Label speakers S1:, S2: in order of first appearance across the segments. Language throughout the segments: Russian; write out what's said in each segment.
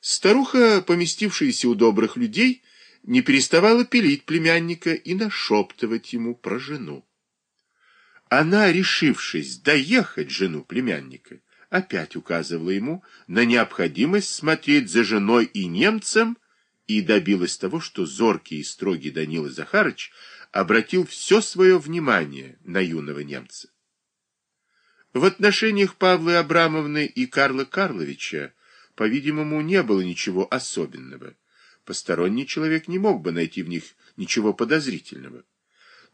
S1: Старуха, поместившаяся у добрых людей, не переставала пилить племянника и нашептывать ему про жену. Она, решившись доехать жену племянника, опять указывала ему на необходимость смотреть за женой и немцем и добилась того, что зоркий и строгий Данила Захарыч обратил все свое внимание на юного немца. В отношениях Павлы Абрамовны и Карла Карловича, по-видимому, не было ничего особенного. Посторонний человек не мог бы найти в них ничего подозрительного.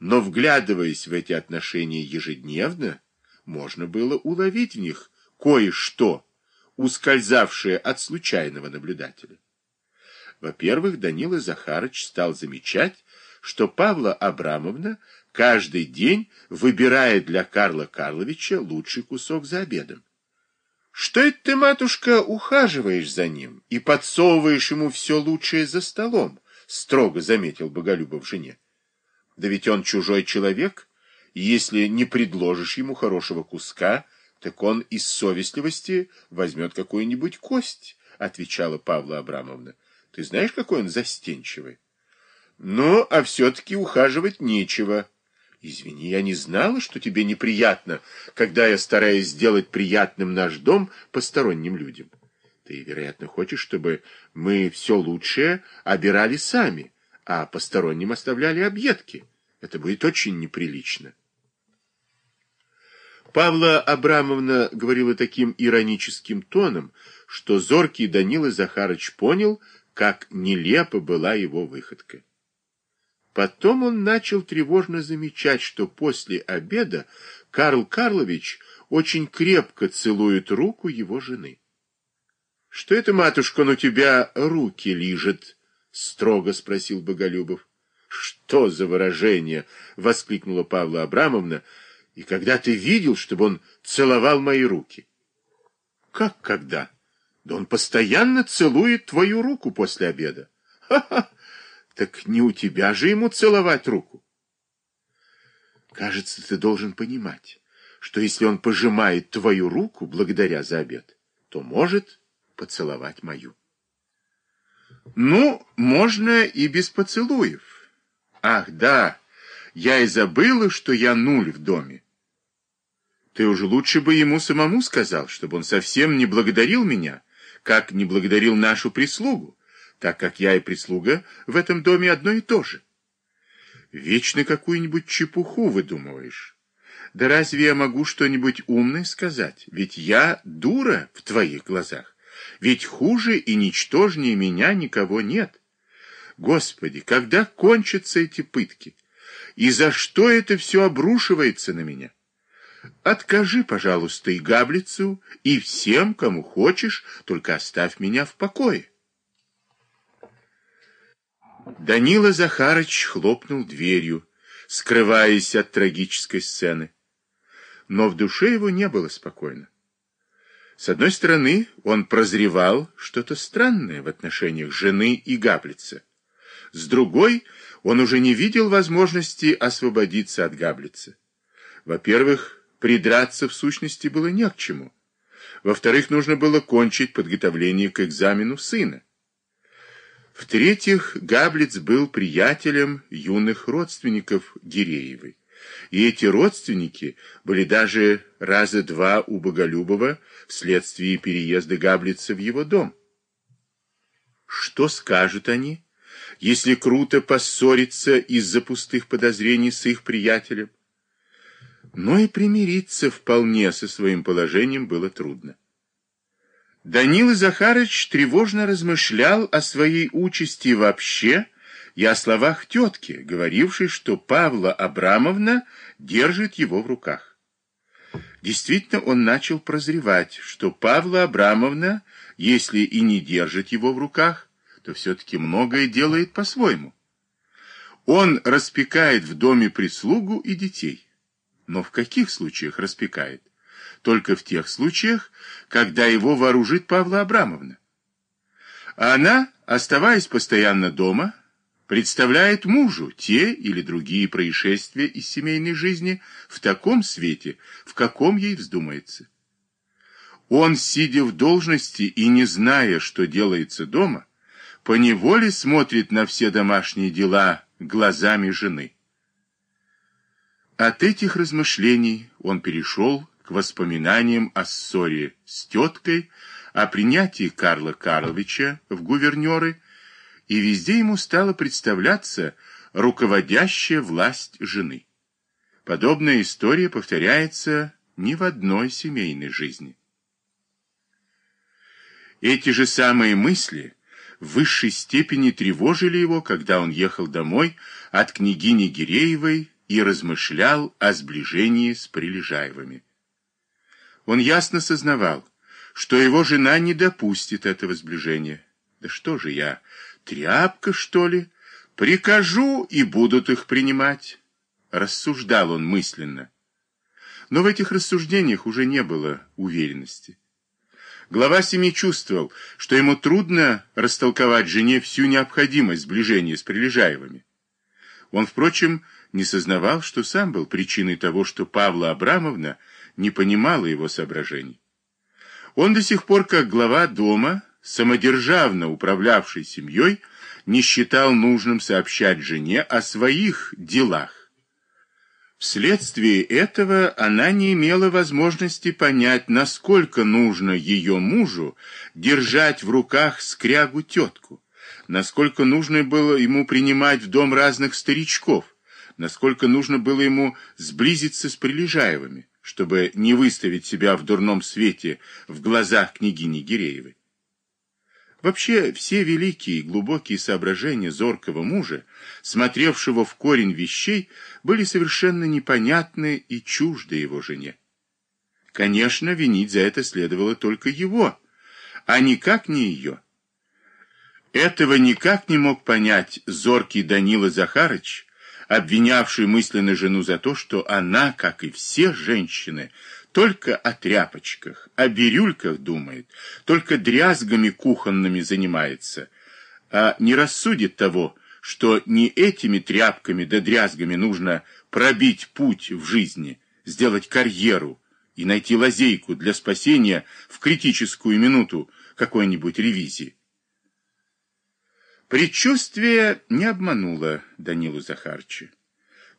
S1: Но, вглядываясь в эти отношения ежедневно, можно было уловить в них кое-что, ускользавшее от случайного наблюдателя. Во-первых, Данила Захарыч стал замечать, что Павла Абрамовна каждый день выбирает для Карла Карловича лучший кусок за обедом. Что это ты, матушка, ухаживаешь за ним и подсовываешь ему все лучшее за столом? Строго заметил Боголюбов жене. Да ведь он чужой человек, и если не предложишь ему хорошего куска, так он из совестливости возьмет какую-нибудь кость, отвечала Павла Абрамовна. Ты знаешь, какой он застенчивый? Ну, а все-таки ухаживать нечего. Извини, я не знала, что тебе неприятно, когда я стараюсь сделать приятным наш дом посторонним людям. Ты, вероятно, хочешь, чтобы мы все лучшее обирали сами, а посторонним оставляли объедки. Это будет очень неприлично. Павла Абрамовна говорила таким ироническим тоном, что зоркий Данила Захарыч понял, как нелепо была его выходка. Потом он начал тревожно замечать, что после обеда Карл Карлович очень крепко целует руку его жены. — Что это, матушка, у тебя руки лижет? — строго спросил Боголюбов. — Что за выражение? — воскликнула Павла Абрамовна. — И когда ты видел, чтобы он целовал мои руки? — Как когда? Да он постоянно целует твою руку после обеда. Ха-ха! Так не у тебя же ему целовать руку. Кажется, ты должен понимать, что если он пожимает твою руку благодаря за обед, то может поцеловать мою. Ну, можно и без поцелуев. Ах, да, я и забыла, что я нуль в доме. Ты уже лучше бы ему самому сказал, чтобы он совсем не благодарил меня, как не благодарил нашу прислугу, так как я и прислуга в этом доме одно и то же. Вечно какую-нибудь чепуху выдумываешь. Да разве я могу что-нибудь умное сказать? Ведь я дура в твоих глазах. Ведь хуже и ничтожнее меня никого нет. Господи, когда кончатся эти пытки? И за что это все обрушивается на меня? Откажи, пожалуйста, и Габлицу, и всем, кому хочешь, только оставь меня в покое. Данила Захарыч хлопнул дверью, скрываясь от трагической сцены. Но в душе его не было спокойно. С одной стороны, он прозревал что-то странное в отношениях жены и Габлица. С другой, он уже не видел возможности освободиться от Габлица. Во-первых, придраться в сущности было не к чему. Во-вторых, нужно было кончить подготовление к экзамену сына. В-третьих, Габлиц был приятелем юных родственников Гиреевой. И эти родственники были даже раза два у Боголюбова вследствие переезда Габлица в его дом. Что скажут они, если круто поссориться из-за пустых подозрений с их приятелем? Но и примириться вполне со своим положением было трудно. Данила Захарыч тревожно размышлял о своей участи вообще и о словах тетки, говорившей, что Павла Абрамовна держит его в руках. Действительно, он начал прозревать, что Павла Абрамовна, если и не держит его в руках, то все-таки многое делает по-своему. Он распекает в доме прислугу и детей. Но в каких случаях распекает? Только в тех случаях, когда его вооружит Павла Абрамовна. А она, оставаясь постоянно дома, представляет мужу те или другие происшествия из семейной жизни в таком свете, в каком ей вздумается. Он, сидя в должности и не зная, что делается дома, поневоле смотрит на все домашние дела глазами жены. От этих размышлений он перешел к воспоминаниям о ссоре с теткой, о принятии Карла Карловича в гувернеры, и везде ему стало представляться руководящая власть жены. Подобная история повторяется ни в одной семейной жизни. Эти же самые мысли в высшей степени тревожили его, когда он ехал домой от княгини Гиреевой и размышлял о сближении с Прилежаевыми. Он ясно сознавал, что его жена не допустит этого сближения. Да что же я, тряпка, что ли? Прикажу, и будут их принимать. Рассуждал он мысленно. Но в этих рассуждениях уже не было уверенности. Глава семи чувствовал, что ему трудно растолковать жене всю необходимость сближения с Прилежаевыми. Он, впрочем, не сознавал, что сам был причиной того, что Павла Абрамовна не понимала его соображений. Он до сих пор, как глава дома, самодержавно управлявший семьей, не считал нужным сообщать жене о своих делах. Вследствие этого она не имела возможности понять, насколько нужно ее мужу держать в руках скрягу-тетку, насколько нужно было ему принимать в дом разных старичков, насколько нужно было ему сблизиться с Прилежаевыми чтобы не выставить себя в дурном свете в глазах княгини Гиреевой. Вообще, все великие и глубокие соображения зоркого мужа, смотревшего в корень вещей, были совершенно непонятны и чужды его жене. Конечно, винить за это следовало только его, а никак не ее. Этого никак не мог понять зоркий Данила Захарыч, обвинявший мысленно жену за то, что она, как и все женщины, только о тряпочках, о бирюльках думает, только дрязгами кухонными занимается, а не рассудит того, что не этими тряпками да дрязгами нужно пробить путь в жизни, сделать карьеру и найти лазейку для спасения в критическую минуту какой-нибудь ревизии. Предчувствие не обмануло Данилу Захарча.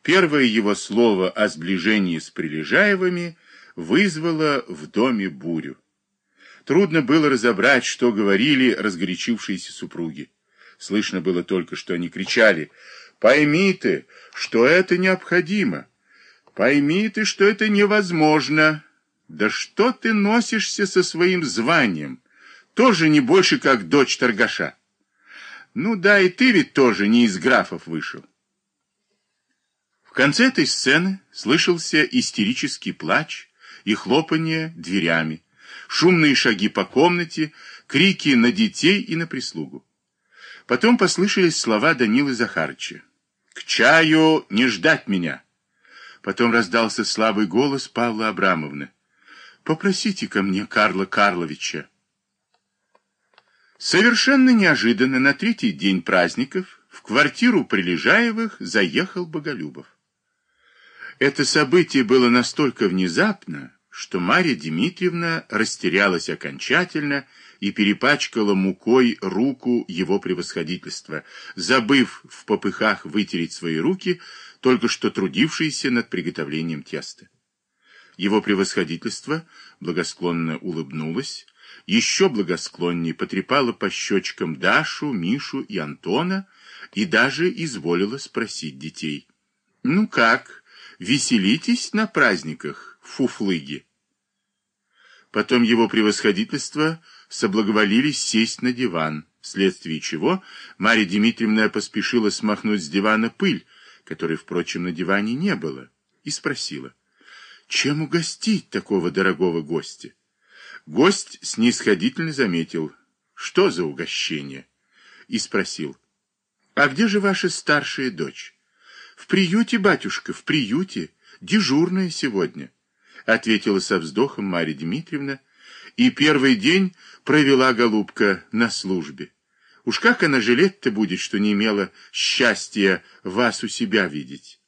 S1: Первое его слово о сближении с Прилежаевыми вызвало в доме бурю. Трудно было разобрать, что говорили разгорячившиеся супруги. Слышно было только, что они кричали «Пойми ты, что это необходимо! Пойми ты, что это невозможно! Да что ты носишься со своим званием? Тоже не больше, как дочь торгаша!» Ну да, и ты ведь тоже не из графов вышел. В конце этой сцены слышался истерический плач и хлопанье дверями, шумные шаги по комнате, крики на детей и на прислугу. Потом послышались слова Данилы Захарыча. «К чаю не ждать меня!» Потом раздался слабый голос Павла Абрамовны. «Попросите ко мне Карла Карловича». Совершенно неожиданно на третий день праздников в квартиру Прилежаевых заехал Боголюбов. Это событие было настолько внезапно, что Марья Дмитриевна растерялась окончательно и перепачкала мукой руку его превосходительства, забыв в попыхах вытереть свои руки, только что трудившиеся над приготовлением теста. Его превосходительство благосклонно улыбнулось, еще благосклонней потрепала по щечкам Дашу, Мишу и Антона и даже изволила спросить детей. «Ну как, веселитесь на праздниках, фуфлыги?» Потом его превосходительство соблаговолили сесть на диван, вследствие чего Марья Дмитриевна поспешила смахнуть с дивана пыль, которой, впрочем, на диване не было, и спросила, чем угостить такого дорогого гостя? Гость снисходительно заметил, что за угощение, и спросил, а где же ваша старшая дочь? В приюте, батюшка, в приюте, дежурная сегодня, ответила со вздохом Марья Дмитриевна, и первый день провела голубка на службе. Уж как она жалеть-то будет, что не имела счастья вас у себя видеть.